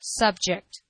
subject.